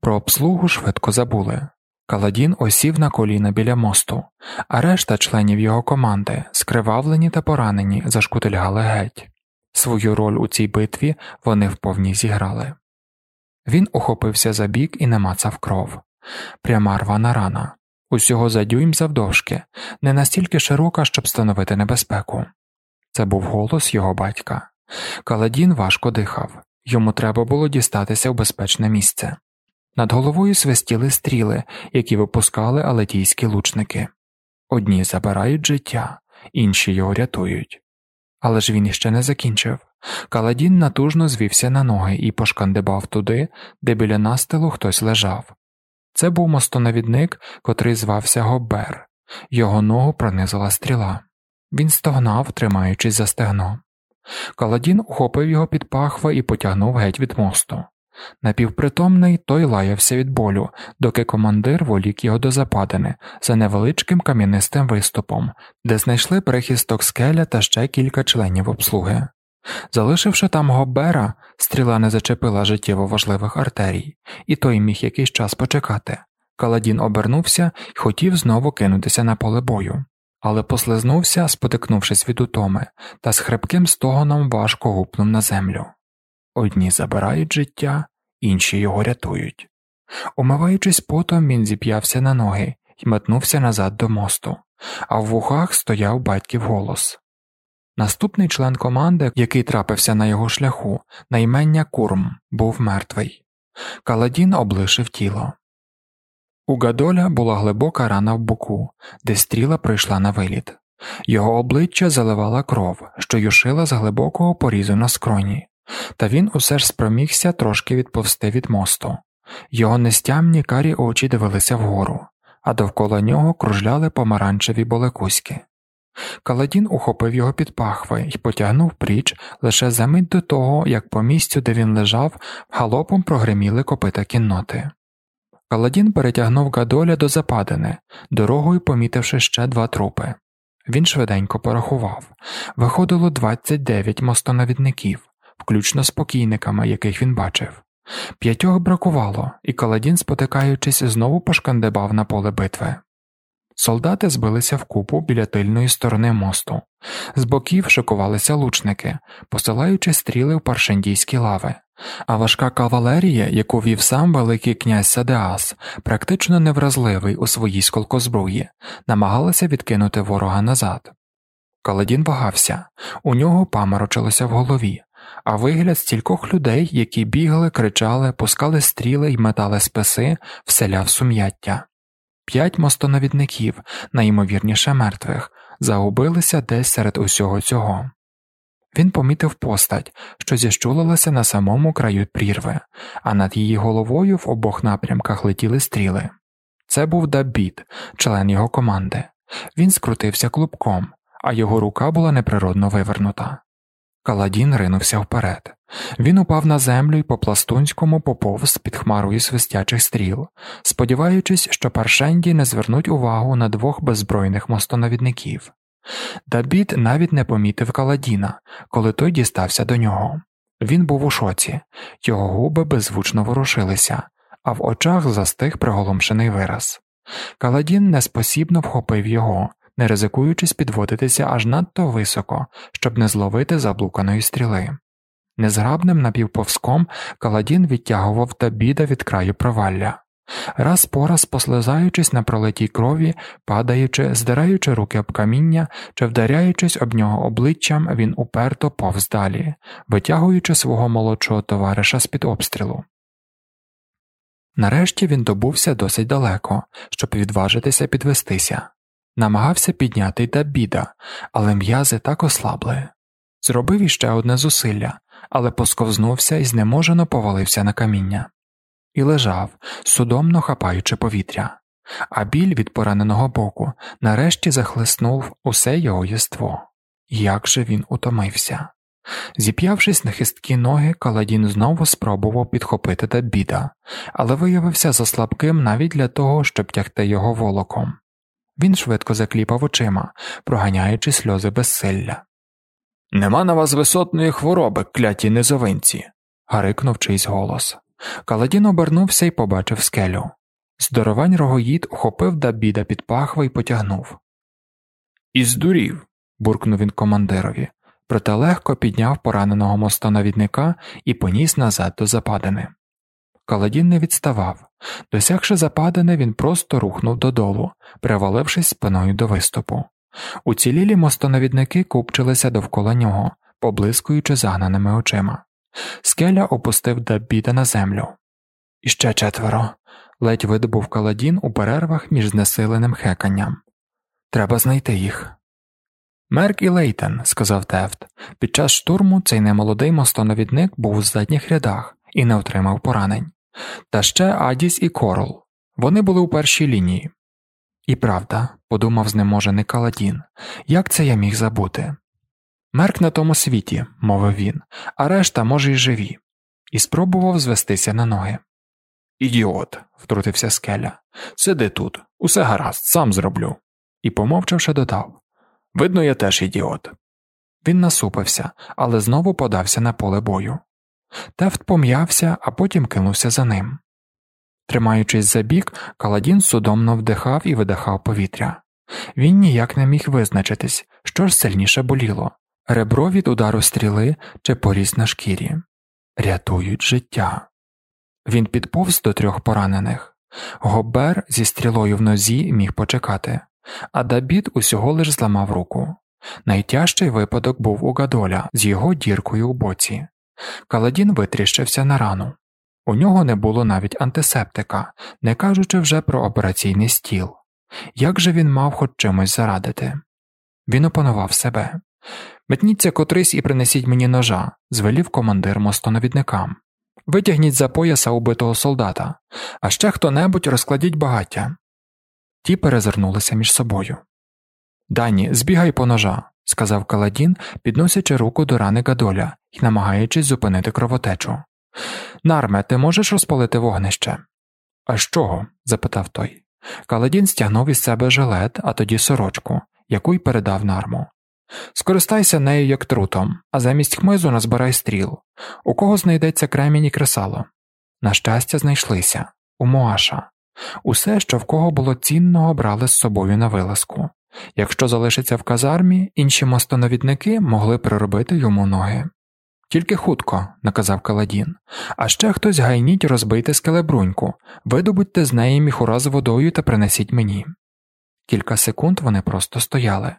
Про обслугу швидко забули. Каладін осів на коліна біля мосту, а решта членів його команди, скривавлені та поранені, зашкутильгали геть. Свою роль у цій битві вони вповні зіграли. Він ухопився за бік і намацав кров. Пряма рвана рана, усього за дюйм завдовжки, не настільки широка, щоб становити небезпеку. Це був голос його батька. Каладін важко дихав, йому треба було дістатися в безпечне місце. Над головою свистіли стріли, які випускали алетійські лучники. Одні забирають життя, інші його рятують. Але ж він іще не закінчив. Каладін натужно звівся на ноги і пошкандибав туди, де біля настилу хтось лежав. Це був мостоновідник, котрий звався Гобер, його ногу пронизила стріла. Він стогнав, тримаючись за стегно. Каладін ухопив його під пахви і потягнув геть від мосту. Напівпритомний той лаявся від болю, доки командир волік його до западини за невеличким кам'янистим виступом, де знайшли прихисток скеля та ще кілька членів обслуги. Залишивши там Гобера, стріла не зачепила життєво важливих артерій, і той міг якийсь час почекати. Каладін обернувся і хотів знову кинутися на поле бою, але послизнувся, спотикнувшись від утоми, та з хрипким стогоном важко гупнув на землю. Одні забирають життя, інші його рятують. Умиваючись потом, він зіп'явся на ноги і метнувся назад до мосту, а в вухах стояв батьків голос. Наступний член команди, який трапився на його шляху, на імення Курм, був мертвий. Каладін облишив тіло. У Гадоля була глибока рана в боку, де стріла прийшла на виліт. Його обличчя заливала кров, що юшила з глибокого порізу на скроні, та він усе ж спромігся трошки відповсти від мосту. Його нестямні карі очі дивилися вгору, а довкола нього кружляли помаранчеві болекуськи. Каладін ухопив його під пахви і потягнув пріч лише за мить до того, як по місцю, де він лежав, галопом прогреміли копита кінноти. Каладін перетягнув Гадоля до западини, дорогою помітивши ще два трупи. Він швиденько порахував виходило 29 мостоновідників, включно з покійниками, яких він бачив. П'ятьох бракувало, і Каладін, спотикаючись, знову пошкандибав на поле битви. Солдати збилися вкупу біля тильної сторони мосту, з боків шикувалися лучники, посилаючи стріли в паршендійські лави, а важка кавалерія, яку вів сам Великий князь Садеас, практично невразливий у своїй сколкозбруї, намагалася відкинути ворога назад. Каладін вагався, у нього паморочилося в голові, а вигляд стількох людей, які бігали, кричали, пускали стріли й метали списи, вселяв сум'яття. П'ять мостоновідників, найімовірніше мертвих, загубилися десь серед усього цього. Він помітив постать, що зіщулилася на самому краю прірви, а над її головою в обох напрямках летіли стріли. Це був Дабіт, член його команди. Він скрутився клубком, а його рука була неприродно вивернута. Каладін ринувся вперед. Він упав на землю і по пластунському поповз під хмарою свистячих стріл, сподіваючись, що паршенді не звернуть увагу на двох беззбройних мостонавідників. Дабіт навіть не помітив Каладіна, коли той дістався до нього. Він був у шоці, його губи беззвучно ворушилися, а в очах застиг приголомшений вираз. Каладін неспосібно вхопив його, не ризикуючись підводитися аж надто високо, щоб не зловити заблуканої стріли. Незграбним напівповзком Каладін відтягував табіда від краю провалля. Раз по раз послизаючись на пролитій крові, падаючи, здираючи руки об каміння чи вдаряючись об нього обличчям, він уперто повз далі, витягуючи свого молодшого товариша з під обстрілу. Нарешті він добувся досить далеко, щоб відважитися підвестися, намагався підняти й Дабіда, але м'язи так ослабли. Зробив іще одне зусилля, але посковзнувся і знеможено повалився на каміння і лежав, судомно хапаючи повітря, а біль від пораненого боку нарешті захлеснув усе його єство. Як же він утомився. Зіп'явшись на хисткі ноги, Каладін знову спробував підхопити Дабіда, але виявився заслабким навіть для того, щоб тягти його волоком. Він швидко закліпав очима, проганяючи сльози безсилля. Нема на вас висотної хвороби, кляті низовинці. гарикнув чийсь голос. Каладін обернувся і побачив скелю. Здоровань рогоїд ухопив Дабіда під пахви і потягнув. І здурів. буркнув він командирові, проте легко підняв пораненого мостоновідника і поніс назад до западини. Каладін не відставав. Досягши западини, він просто рухнув додолу, привалившись спиною до виступу. Уцілілі мостоновідники купчилися довкола нього, поблискуючи загнаними очима. Скеля опустив Дабіда на землю. Іще четверо. ледь видобув каладін у перервах між знесиленим хеканням. Треба знайти їх. Мерк і Лейтен, сказав Тефт, під час штурму цей немолодий мостоновідник був у задніх рядах і не отримав поранень. Та ще Адіс і Корл. Вони були у першій лінії. І правда, подумав знеможений Каладін, як це я міг забути? Мерк на тому світі, мовив він, а решта, може, й живі, і спробував звестися на ноги. Ідіот, втрутився Скеля, сиди тут, усе гаразд, сам зроблю. І, помовчавши, додав Видно, я теж ідіот. Він насупився, але знову подався на поле бою. Тефт пом'явся, а потім кинувся за ним. Тримаючись за бік, Каладін судомно вдихав і видихав повітря. Він ніяк не міг визначитись, що ж сильніше боліло ребро від удару стріли чи поріз на шкірі, рятують життя. Він підповз до трьох поранених. Гобер зі стрілою в нозі міг почекати, а Дабід усього лиш зламав руку. Найтяжчий випадок був у Гадоля з його діркою у боці. Каладін витріщився на рану. У нього не було навіть антисептика, не кажучи вже про операційний стіл. Як же він мав хоч чимось зарадити? Він опанував себе. Метніться котрись і принесіть мені ножа, звелів командир мостоновідникам. Витягніть за пояса убитого солдата, а ще хто небудь розкладіть багаття. Ті перезирнулися між собою. Дані, збігай по ножа, сказав Каладін, підносячи руку до рани Гадоля і намагаючись зупинити кровотечу. Нарме, ти можеш розпалити вогнище? А з чого? запитав той. Каладін стягнув із себе жилет, а тоді сорочку, яку й передав нарму. Скористайся нею як трутом, а замість хмизу назбирай стріл, у кого знайдеться кремінь і кресало. На щастя, знайшлися у Моаша. Усе, що в кого було цінного, брали з собою на вилазку. Якщо залишиться в казармі, інші мостоновідники могли приробити йому ноги. Тільки хутко, наказав Каладін, а ще хтось гайніть розбийте скелебруньку, видобудьте з неї міхура з водою та принесіть мені. Кілька секунд вони просто стояли,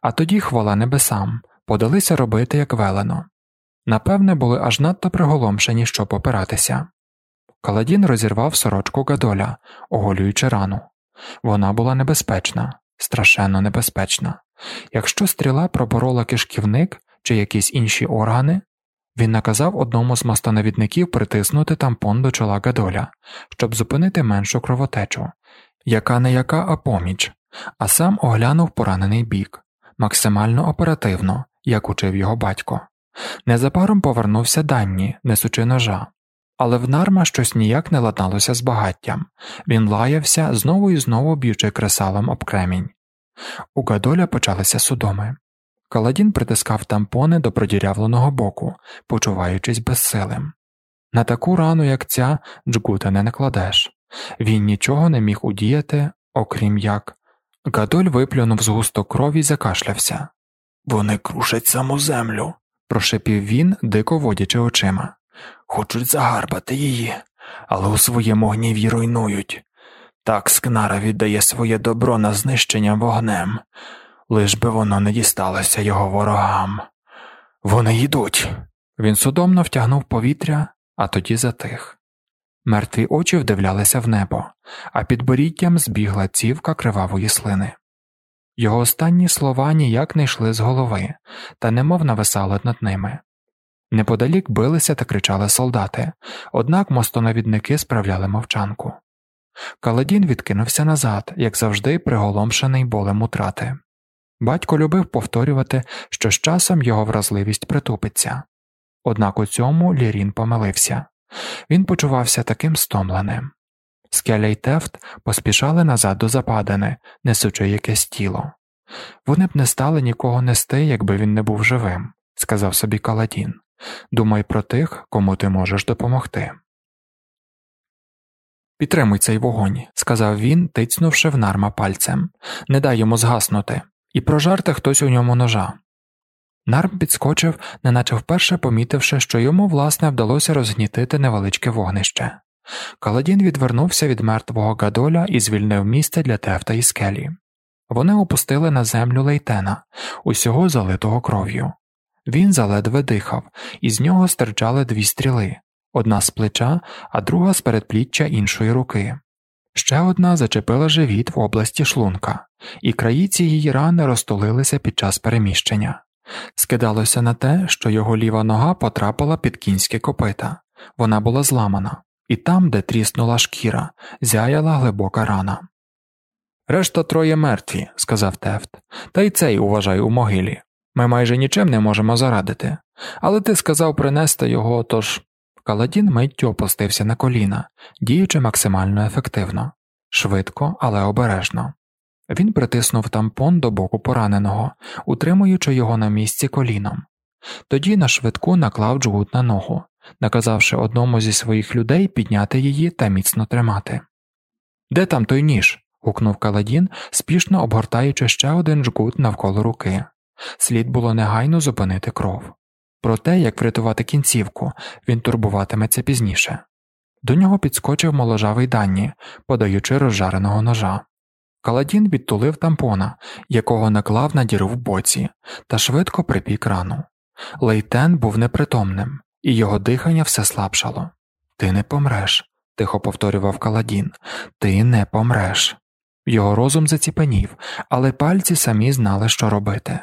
а тоді, хвала небесам, подалися робити, як велено. Напевне, були аж надто приголомшені, щоб опиратися. Каладін розірвав сорочку Гадоля, оголюючи рану. Вона була небезпечна, страшенно небезпечна. Якщо стріла проборола кишківник чи якісь інші органи, він наказав одному з мостонавідників притиснути тампон до чола Гадоля, щоб зупинити меншу кровотечу, яка не яка, а поміч, а сам оглянув поранений бік максимально оперативно, як учив його батько. Незабаром повернувся Данні, несучи ножа. Але в нарма щось ніяк не ладналося з багаттям він лаявся, знову і знову б'ючи кресалом об кремінь. У Гадоля почалися судоми. Каладін притискав тампони до продірявленого боку, почуваючись безсилим. На таку рану, як ця, джгута не накладеш. Він нічого не міг удіяти, окрім як. Гадоль виплюнув з густо крові і закашлявся. Вони крушать саму землю, прошепів він, дико водячи очима. Хочуть загарбати її, але у своєму гніві руйнують. Так скнара віддає своє добро на знищення вогнем, лиш би воно не дісталося його ворогам. Вони йдуть. Він судомно втягнув повітря, а тоді затих. Мертві очі вдивлялися в небо, а під боріттям збігла цівка кривавої слини. Його останні слова ніяк не йшли з голови, та немов нависали над ними. Неподалік билися та кричали солдати, однак мостонавідники справляли мовчанку. Каладін відкинувся назад, як завжди, приголомшений болем утрати. Батько любив повторювати, що з часом його вразливість притупиться. Однак у цьому Лірін помилився він почувався таким стомленим. Скеля й Тефт поспішали назад до западини, несучи якесь тіло. Вони б не стали нікого нести, якби він не був живим, сказав собі Каладін. Думай про тих, кому ти можеш допомогти. Підтримуй цей вогонь, сказав він, тицнувши в нарма пальцем, не дай йому згаснути, і прожарте хтось у ньому ножа. Нарм підскочив, неначе вперше помітивши, що йому, власне, вдалося розгнітити невеличке вогнище. Каладін відвернувся від мертвого Гадоля і звільнив місце для Тефта і скелі. Вони опустили на землю лейтена, усього залитого кров'ю. Він заледве дихав, і з нього стирчали дві стріли одна з плеча, а друга з передпліччя іншої руки. Ще одна зачепила живіт в області шлунка, і краї цієї рани розтулилися під час переміщення. Скидалося на те, що його ліва нога потрапила під кінське копита, вона була зламана, і там, де тріснула шкіра, зяяла глибока рана. Решта троє мертві, сказав Тефт, та й цей уважай у могилі. Ми майже нічим не можемо зарадити, але ти сказав принести його, тож. Каладін миттю опустився на коліна, діючи максимально ефективно, швидко, але обережно. Він притиснув тампон до боку пораненого, утримуючи його на місці коліном. Тоді на швидку наклав джгут на ногу, наказавши одному зі своїх людей підняти її та міцно тримати. Де там той ніж? гукнув Каладін, спішно обгортаючи ще один джгут навколо руки. Слід було негайно зупинити кров. Про те, як врятувати кінцівку, він турбуватиметься пізніше. До нього підскочив моложавий дані, подаючи розжареного ножа. Каладін відтулив тампона, якого наклав на діру в боці, та швидко припік рану. Лейтен був непритомним, і його дихання все слабшало. Ти не помреш, тихо повторював Каладін, ти не помреш. Його розум заціпенів, але пальці самі знали, що робити.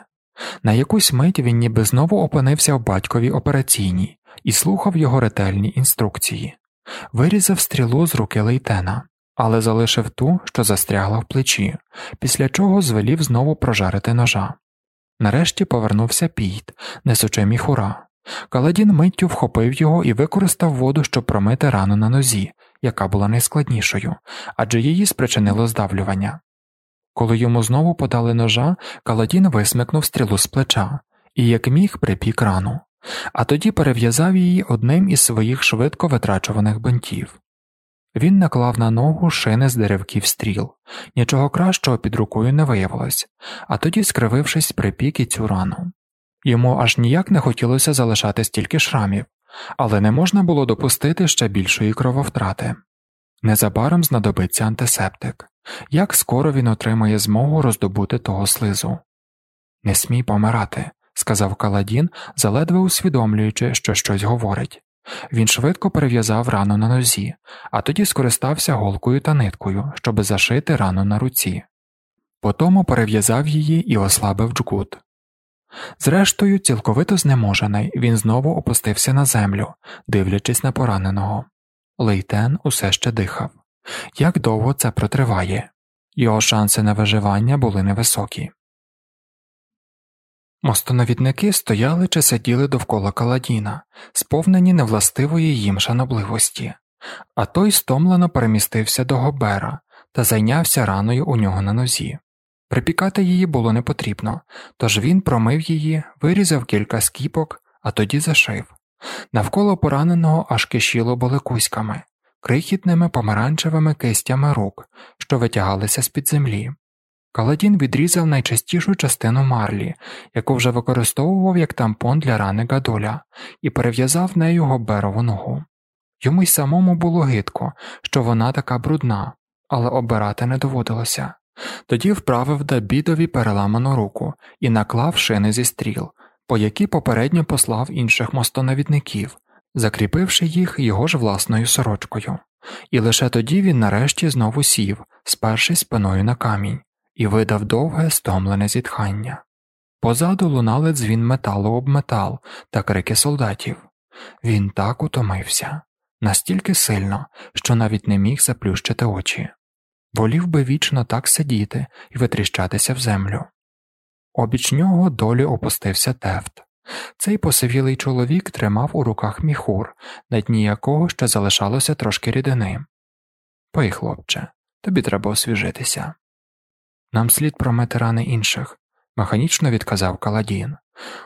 На якусь мить він ніби знову опинився в батьковій операційній і слухав його ретельні інструкції, вирізав стрілу з руки лейтена, але залишив ту, що застрягла в плечі, після чого звелів знову прожарити ножа. Нарешті повернувся піт, несучи міхура. Каладін миттю вхопив його і використав воду, щоб промити рану на нозі, яка була найскладнішою, адже її спричинило здавлювання. Коли йому знову подали ножа, Каладін висмикнув стрілу з плеча і, як міг, припік рану, а тоді перев'язав її одним із своїх швидко витрачуваних бинтів. Він наклав на ногу шини з деревків стріл, нічого кращого під рукою не виявилось, а тоді, скривившись, припік і цю рану. Йому аж ніяк не хотілося залишати стільки шрамів, але не можна було допустити ще більшої крововтрати. Незабаром знадобиться антисептик. Як скоро він отримає змогу роздобути того слизу? Не смій помирати, сказав Каладін, заледве усвідомлюючи, що щось говорить. Він швидко перев'язав рану на нозі, а тоді скористався голкою та ниткою, щоб зашити рану на руці. Потому перев'язав її і ослабив джгут. Зрештою, цілковито знеможений, він знову опустився на землю, дивлячись на пораненого. Лейтен усе ще дихав. Як довго це протриває? Його шанси на виживання були невисокі. Мостоновідники стояли чи сиділи довкола Каладіна, сповнені невластивої їм шанобливості, а той стомлено перемістився до Гобера та зайнявся раною у нього на нозі. Припікати її було не потрібно, тож він промив її, вирізав кілька скіпок, а тоді зашив. Навколо пораненого аж кишіло боликуськами, крихітними помаранчевими кистями рук, що витягалися з під землі. Каладін відрізав найчастішу частину марлі, яку вже використовував як тампон для рани Гадоля, і перев'язав нею гоберову ногу. Йому й самому було гидко, що вона така брудна, але обирати не доводилося. Тоді вправив Дабідові переламану руку і наклав шини зі стріл, по які попередньо послав інших мостоновідників, закріпивши їх його ж власною сорочкою, і лише тоді він нарешті знову сів, спершись спиною на камінь, і видав довге стомлене зітхання. Позаду лунали дзвін металу об метал та крики солдатів. Він так утомився, настільки сильно, що навіть не міг заплющити очі волів би вічно так сидіти і витріщатися в землю. Обіч нього долі опустився тефт. Цей посивілий чоловік тримав у руках міхур, на дні якого ще залишалося трошки рідини. Пий, хлопче, тобі треба освіжитися. Нам слід промити рани інших, механічно відказав Каладін.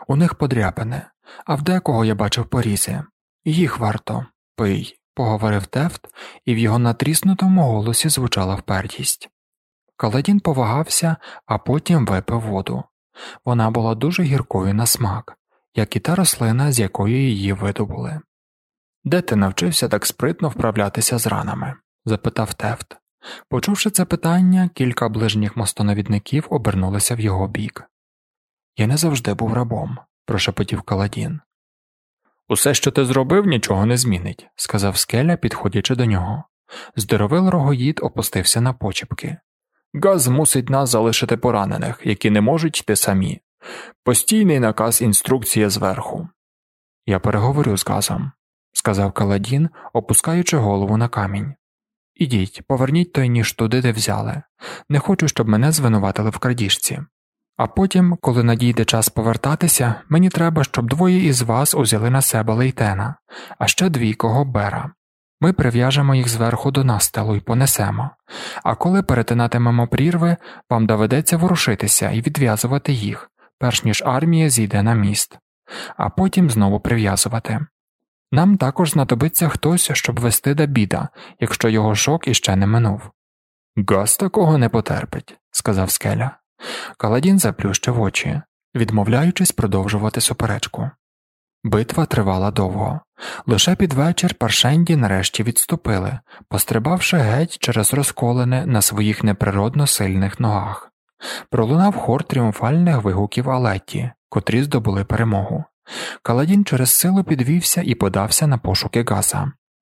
У них подряпини, а в декого я бачив порізи. Їх варто пий поговорив Тефт, і в його натріснутому голосі звучала впертість. Каладін повагався, а потім випив воду. Вона була дуже гіркою на смак, як і та рослина, з якої її видобули. Де ти навчився так спритно вправлятися з ранами? запитав Тефт. Почувши це питання, кілька ближніх мостоновідників обернулися в його бік. Я не завжди був рабом, прошепотів Каладін. Усе, що ти зробив, нічого не змінить, сказав скеля, підходячи до нього. Здоровил рогоїд опустився на почепки. Газ мусить нас залишити поранених, які не можуть йти самі. Постійний наказ інструкція зверху. Я переговорю з газом, сказав Каладін, опускаючи голову на камінь. Ідіть, поверніть той ніж туди, де взяли. Не хочу, щоб мене звинуватили в крадіжці. А потім, коли надійде час повертатися, мені треба, щоб двоє із вас узяли на себе лейтена, а ще двійкого бера. Ми прив'яжемо їх зверху до настелу і понесемо, а коли перетинатимемо прірви, вам доведеться ворушитися і відв'язувати їх, перш ніж армія зійде на міст, а потім знову прив'язувати. Нам також знадобиться хтось, щоб вести до біда, якщо його шок іще не минув. Газ такого не потерпить, сказав скеля. Каладін заплющив очі, відмовляючись продовжувати суперечку. Битва тривала довго. Лише під вечір паршенді нарешті відступили, пострибавши геть через розколене на своїх неприродно сильних ногах. Пролунав хор тріумфальних вигуків Алетті, котрі здобули перемогу. Каладін через силу підвівся і подався на пошуки Гаса.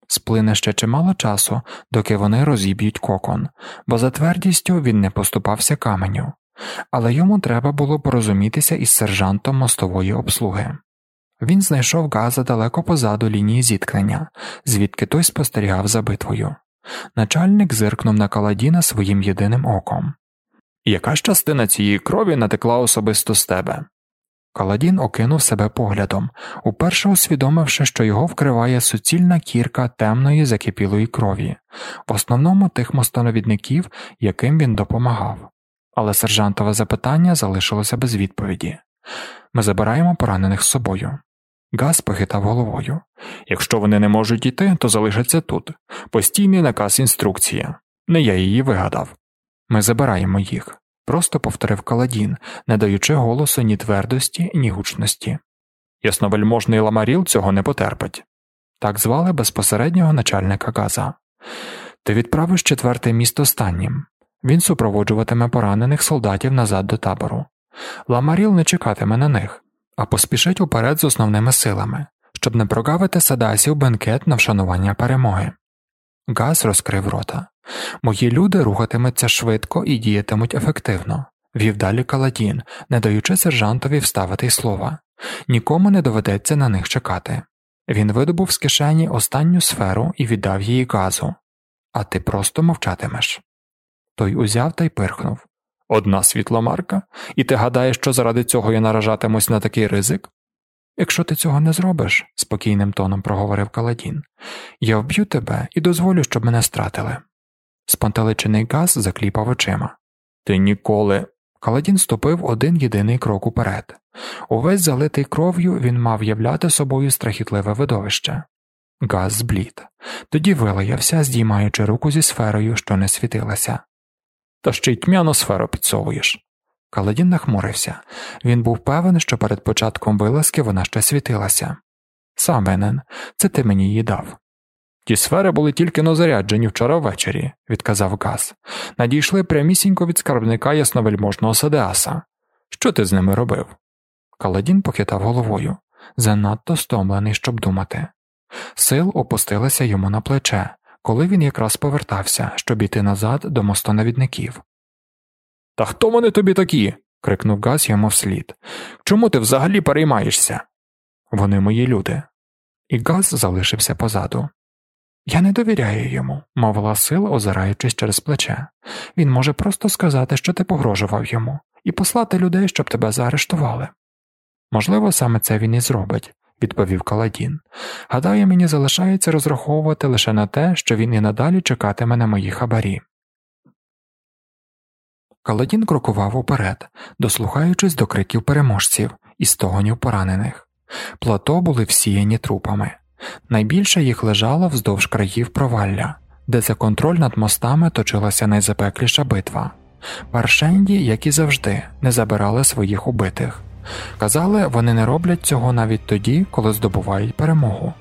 Сплине ще чимало часу, доки вони розіб'ють кокон, бо за твердістю він не поступався каменю але йому треба було порозумітися із сержантом мостової обслуги. Він знайшов Газа далеко позаду лінії зіткнення, звідки той спостерігав за битвою. Начальник зиркнув на Каладіна своїм єдиним оком. Яка ж частина цієї крові натекла особисто з тебе? Каладін окинув себе поглядом, уперше усвідомивши, що його вкриває суцільна кірка темної закипілої крові, в основному тих мостановідників, яким він допомагав але сержантове запитання залишилося без відповіді ми забираємо поранених з собою. Газ похитав головою якщо вони не можуть йти, то залишаться тут. Постійний наказ інструкція. Не я її вигадав. Ми забираємо їх, просто повторив Каладін, не даючи голосу ні твердості, ні гучності. Ясновельможний ламаріл цього не потерпить. Так звали безпосереднього начальника Газа. Ти відправиш четверте місто останнім. Він супроводжуватиме поранених солдатів назад до табору. Ламаріл не чекатиме на них, а поспішить уперед з основними силами, щоб не прогавити Садасів бенкет на вшанування перемоги. Газ розкрив рота. Мої люди рухатимуться швидко і діятимуть ефективно, вів далі Каладін, не даючи сержантові вставити слова. Нікому не доведеться на них чекати. Він видобув з кишені останню сферу і віддав їй газу. А ти просто мовчатимеш. Той узяв та й пирхнув. Одна світломарка, і ти гадаєш, що заради цього я наражатимусь на такий ризик? Якщо ти цього не зробиш, спокійним тоном проговорив Каладін, я вб'ю тебе і дозволю, щоб мене стратили. Спантеличений газ закліпав очима. Ти ніколи. Каладін ступив один єдиний крок уперед. Увесь залитий кров'ю він мав являти собою страхітливе видовище. Газ зблід. Тоді вилаявся, здіймаючи руку зі сферою, що не світилася. Та ще й тьмяну сферу підсовуєш. Каладін нахмурився. Він був певен, що перед початком вилазки вона ще світилася. Сам винен, це ти мені її дав. Ті сфери були тільки но заряджені вчора ввечері, відказав Газ. Надійшли прямісінько від скарбника ясновельможного Садеаса. Що ти з ними робив? Каладін похитав головою, занадто стомлений, щоб думати. Сил опустилася йому на плече, коли він якраз повертався, щоб іти назад до мостонавідників. Та хто вони тобі такі? крикнув Газ йому вслід. Чому ти взагалі переймаєшся? Вони мої люди. І Газ залишився позаду. Я не довіряю йому, мовила сил, озираючись через плече. Він може просто сказати, що ти погрожував йому, і послати людей, щоб тебе заарештували. Можливо, саме це він і зробить, відповів Каладін. Гадаю, мені залишається розраховувати лише на те, що він і надалі чекатиме на мої хабарі. Каладін крокував уперед, дослухаючись до криків переможців і стогонів поранених. Плато були всіяні трупами. Найбільше їх лежало вздовж країв провалля, де за контроль над мостами точилася найзапекліша битва. Паршенді, як і завжди, не забирали своїх убитих. Казали, вони не роблять цього навіть тоді, коли здобувають перемогу.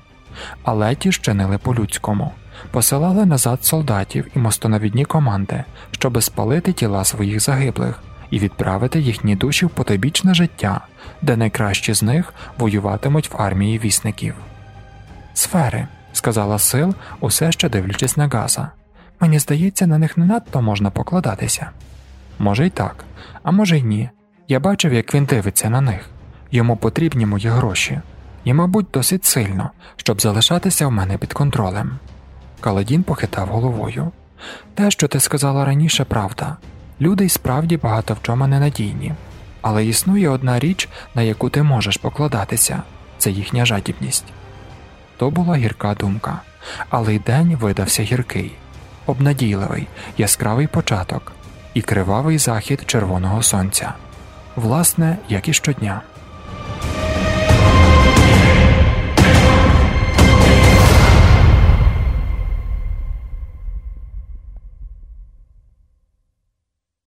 Але ті щинили по-людському, посилали назад солдатів і мостонавідні команди, щоби спалити тіла своїх загиблих і відправити їхні душі в потойбічне життя, де найкращі з них воюватимуть в армії вісників. Сфери, сказала сил, усе ще дивлячись на газа. Мені здається, на них не надто можна покладатися. Може й так, а може й ні. Я бачив, як він дивиться на них. Йому потрібні мої гроші, і, мабуть, досить сильно, щоб залишатися в мене під контролем. Каладін похитав головою. Те, що ти сказала раніше, правда. Люди й справді багато в чому ненадійні, але існує одна річ, на яку ти можеш покладатися це їхня жадібність. То була гірка думка, але й день видався гіркий, обнадійливий, яскравий початок і кривавий захід червоного сонця, власне, як і щодня.